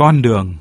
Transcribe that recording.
con đường.